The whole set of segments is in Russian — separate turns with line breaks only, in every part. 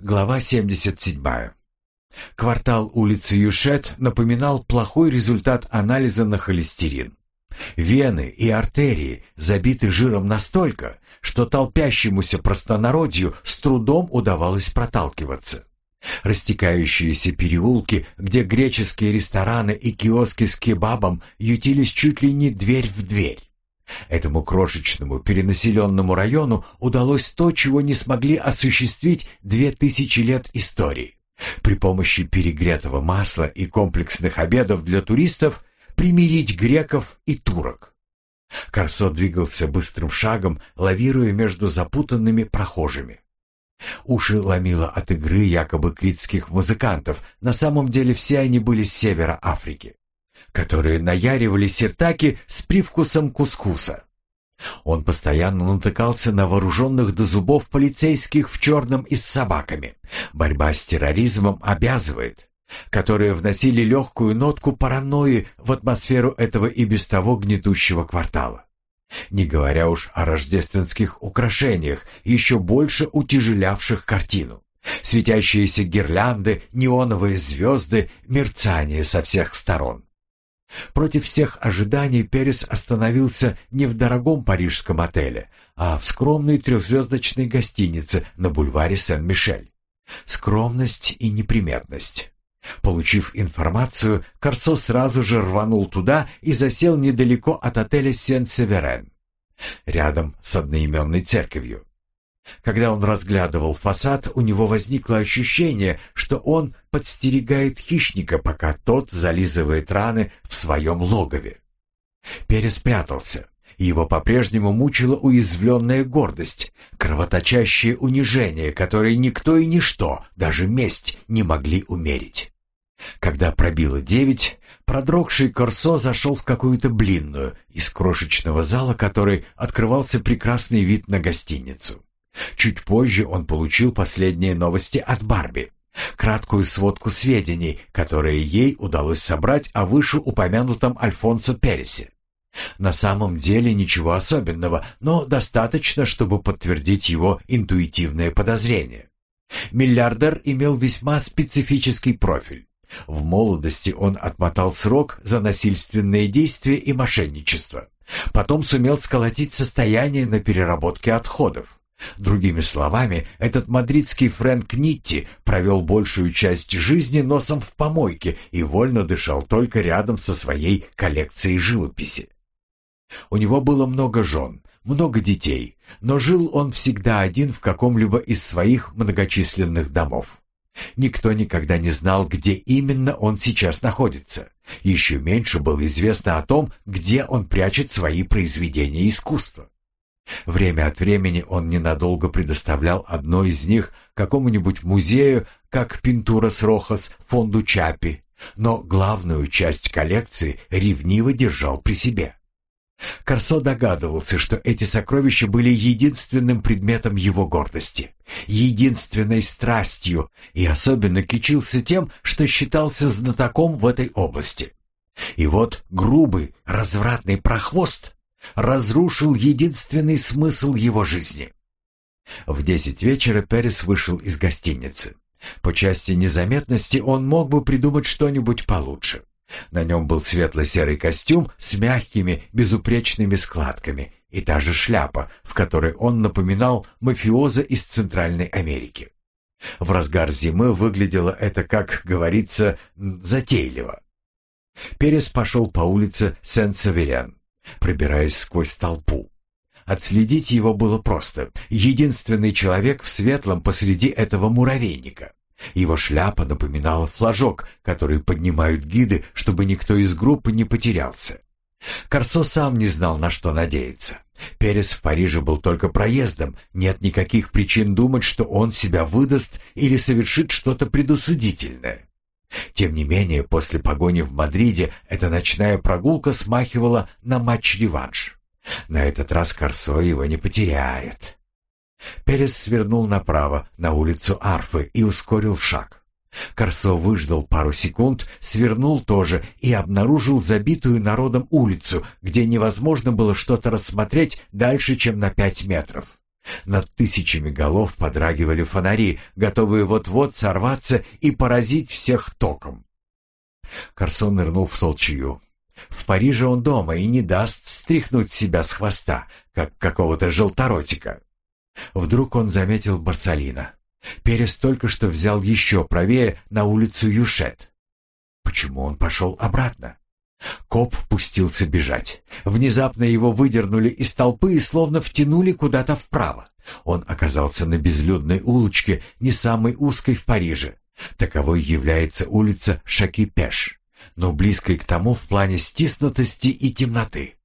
Глава 77. Квартал улицы Юшет напоминал плохой результат анализа на холестерин. Вены и артерии забиты жиром настолько, что толпящемуся простонародью с трудом удавалось проталкиваться. Растекающиеся переулки, где греческие рестораны и киоски с кебабом ютились чуть ли не дверь в дверь. Этому крошечному перенаселенному району удалось то, чего не смогли осуществить две тысячи лет истории. При помощи перегретого масла и комплексных обедов для туристов примирить греков и турок. Корсо двигался быстрым шагом, лавируя между запутанными прохожими. Уши ломило от игры якобы критских музыкантов, на самом деле все они были с севера Африки которые наяривали сиртаки с привкусом кускуса. Он постоянно натыкался на вооруженных до зубов полицейских в черном и с собаками. Борьба с терроризмом обязывает, которые вносили легкую нотку паранойи в атмосферу этого и без того гнетущего квартала. Не говоря уж о рождественских украшениях, еще больше утяжелявших картину. Светящиеся гирлянды, неоновые звезды, мерцание со всех сторон. Против всех ожиданий Перес остановился не в дорогом парижском отеле, а в скромной трехзвездочной гостинице на бульваре Сен-Мишель. Скромность и неприметность. Получив информацию, Корсо сразу же рванул туда и засел недалеко от отеля Сен-Северен, рядом с одноименной церковью. Когда он разглядывал фасад, у него возникло ощущение, что он подстерегает хищника, пока тот зализывает раны в своем логове. Перес прятался. Его по-прежнему мучила уязвленная гордость, кровоточащее унижение, которое никто и ничто, даже месть, не могли умерить. Когда пробило девять, продрогший Корсо зашел в какую-то блинную из крошечного зала, который открывался прекрасный вид на гостиницу. Чуть позже он получил последние новости от Барби. Краткую сводку сведений, которые ей удалось собрать о вышеупомянутом Альфонсо Пересе. На самом деле ничего особенного, но достаточно, чтобы подтвердить его интуитивное подозрение. Миллиардер имел весьма специфический профиль. В молодости он отмотал срок за насильственные действия и мошенничество. Потом сумел сколотить состояние на переработке отходов. Другими словами, этот мадридский Фрэнк Нитти провел большую часть жизни носом в помойке и вольно дышал только рядом со своей коллекцией живописи. У него было много жен, много детей, но жил он всегда один в каком-либо из своих многочисленных домов. Никто никогда не знал, где именно он сейчас находится. Еще меньше было известно о том, где он прячет свои произведения искусства. Время от времени он ненадолго предоставлял одно из них какому-нибудь музею, как Пинтурас Рохас, фонду Чапи, но главную часть коллекции ревниво держал при себе. Корсо догадывался, что эти сокровища были единственным предметом его гордости, единственной страстью, и особенно кичился тем, что считался знатоком в этой области. И вот грубый, развратный прохвост разрушил единственный смысл его жизни. В десять вечера Перес вышел из гостиницы. По части незаметности он мог бы придумать что-нибудь получше. На нем был светло-серый костюм с мягкими, безупречными складками и та же шляпа, в которой он напоминал мафиоза из Центральной Америки. В разгар зимы выглядело это, как говорится, затейливо. Перес пошел по улице Сен-Саверян пробираясь сквозь толпу. Отследить его было просто. Единственный человек в светлом посреди этого муравейника. Его шляпа напоминала флажок, который поднимают гиды, чтобы никто из группы не потерялся. Корсо сам не знал, на что надеяться. Перес в Париже был только проездом, нет никаких причин думать, что он себя выдаст или совершит что-то предусудительное. Тем не менее, после погони в Мадриде эта ночная прогулка смахивала на матч-реванш. На этот раз Корсо его не потеряет. Перес свернул направо, на улицу Арфы, и ускорил шаг. Корсо выждал пару секунд, свернул тоже и обнаружил забитую народом улицу, где невозможно было что-то рассмотреть дальше, чем на пять метров. Над тысячами голов подрагивали фонари, готовые вот-вот сорваться и поразить всех током. Карсон нырнул в толчью. В Париже он дома и не даст стряхнуть себя с хвоста, как какого-то желторотика. Вдруг он заметил Барсалина. Перес только что взял еще правее на улицу Юшет. Почему он пошел обратно? Коп пустился бежать. Внезапно его выдернули из толпы и словно втянули куда-то вправо. Он оказался на безлюдной улочке, не самой узкой в Париже. Таковой является улица Шаки-Пеш, но близкой к тому в плане стиснутости и темноты.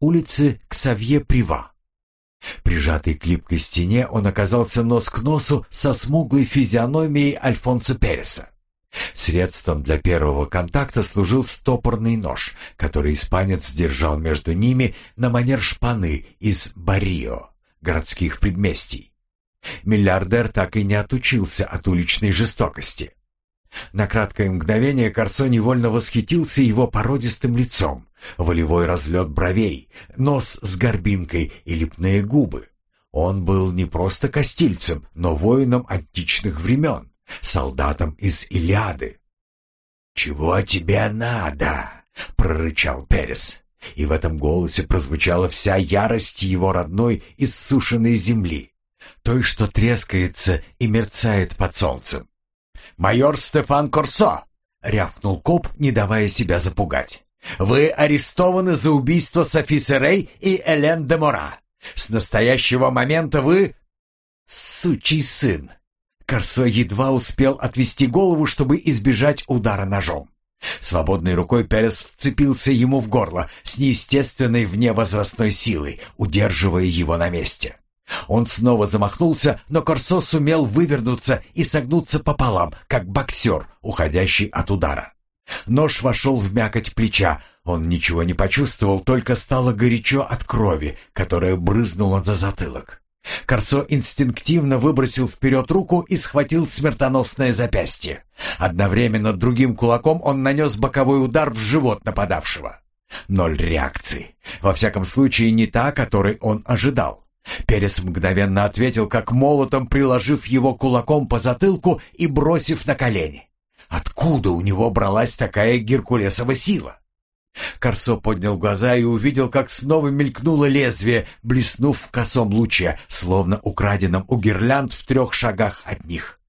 Улицы Ксавье-Прива. Прижатый к липкой стене, он оказался нос к носу со смуглой физиономией Альфонса Переса. Средством для первого контакта служил стопорный нож, который испанец держал между ними на манер шпаны из барио, городских предместий. Миллиардер так и не отучился от уличной жестокости. На краткое мгновение Корсо невольно восхитился его породистым лицом, волевой разлет бровей, нос с горбинкой и липные губы. Он был не просто костильцем, но воином античных времен солдатам из Илиады. «Чего тебе надо?» — прорычал Перес. И в этом голосе прозвучала вся ярость его родной иссушенной земли, той, что трескается и мерцает под солнцем. «Майор Стефан Корсо!» — рявкнул коп, не давая себя запугать. «Вы арестованы за убийство Софи Серей и Элен де Мора. С настоящего момента вы... сучий сын!» Корсо едва успел отвести голову, чтобы избежать удара ножом. Свободной рукой Перес вцепился ему в горло с неестественной вневозрастной силой, удерживая его на месте. Он снова замахнулся, но Корсо сумел вывернуться и согнуться пополам, как боксер, уходящий от удара. Нож вошел в мякоть плеча, он ничего не почувствовал, только стало горячо от крови, которая брызнула за затылок. Корсо инстинктивно выбросил вперед руку и схватил смертоносное запястье. Одновременно другим кулаком он нанес боковой удар в живот нападавшего. Ноль реакции. Во всяком случае, не та, которой он ожидал. Перес мгновенно ответил, как молотом приложив его кулаком по затылку и бросив на колени. Откуда у него бралась такая геркулесова сила? Корсо поднял глаза и увидел, как снова мелькнуло лезвие, блеснув в косом луче, словно украденном у гирлянд в трех шагах от них.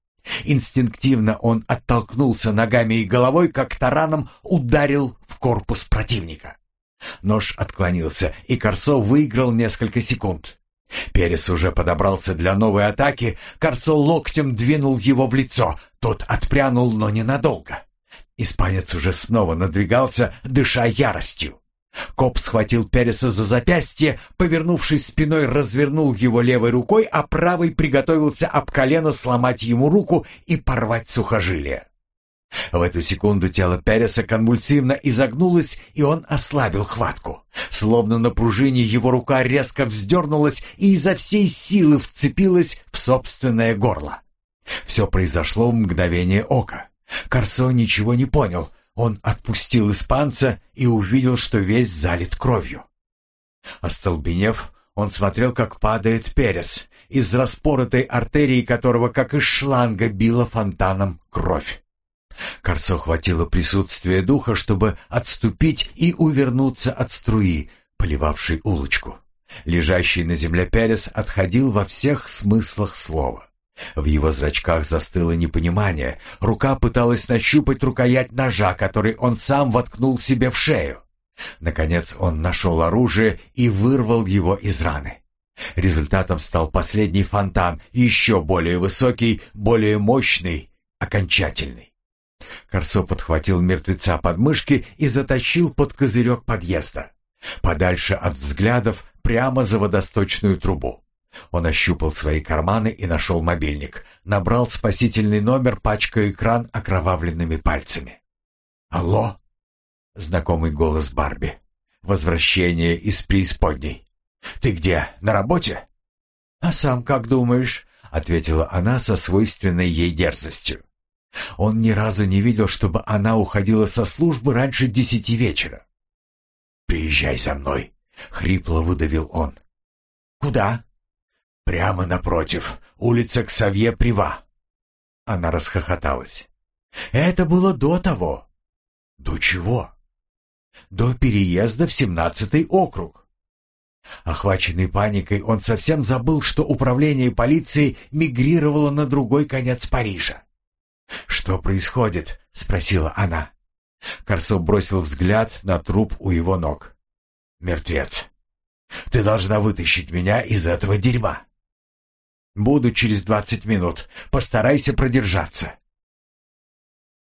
Инстинктивно он оттолкнулся ногами и головой, как тараном ударил в корпус противника. Нож отклонился, и Корсо выиграл несколько секунд. Перес уже подобрался для новой атаки, Корсо локтем двинул его в лицо, тот отпрянул, но ненадолго. Испанец уже снова надвигался, дыша яростью. Коп схватил Переса за запястье, повернувшись спиной, развернул его левой рукой, а правой приготовился об колено сломать ему руку и порвать сухожилие. В эту секунду тело Переса конвульсивно изогнулось, и он ослабил хватку. Словно на пружине его рука резко вздернулась и изо всей силы вцепилась в собственное горло. Все произошло в мгновение ока. Корсо ничего не понял. Он отпустил испанца и увидел, что весь залит кровью. Остолбенев, он смотрел, как падает Перес, из распоротой артерии которого, как из шланга, била фонтаном кровь. Корсо хватило присутствия духа, чтобы отступить и увернуться от струи, поливавшей улочку. Лежащий на земле Перес отходил во всех смыслах слова. В его зрачках застыло непонимание. Рука пыталась нащупать рукоять ножа, который он сам воткнул себе в шею. Наконец он нашел оружие и вырвал его из раны. Результатом стал последний фонтан, еще более высокий, более мощный, окончательный. Корсо подхватил мертвеца под мышки и затащил под козырек подъезда. Подальше от взглядов, прямо за водосточную трубу. Он ощупал свои карманы и нашел мобильник. Набрал спасительный номер, пачкая экран окровавленными пальцами. «Алло?» Знакомый голос Барби. «Возвращение из преисподней. Ты где, на работе?» «А сам как думаешь?» — ответила она со свойственной ей дерзостью. Он ни разу не видел, чтобы она уходила со службы раньше десяти вечера. «Приезжай за мной», — хрипло выдавил он. «Куда?» Прямо напротив, улица Ксавье-Прива. Она расхохоталась. Это было до того. До чего? До переезда в семнадцатый округ. Охваченный паникой, он совсем забыл, что управление полиции мигрировало на другой конец Парижа. «Что происходит?» — спросила она. Корсо бросил взгляд на труп у его ног. «Мертвец. Ты должна вытащить меня из этого дерьма». «Буду через двадцать минут. Постарайся продержаться».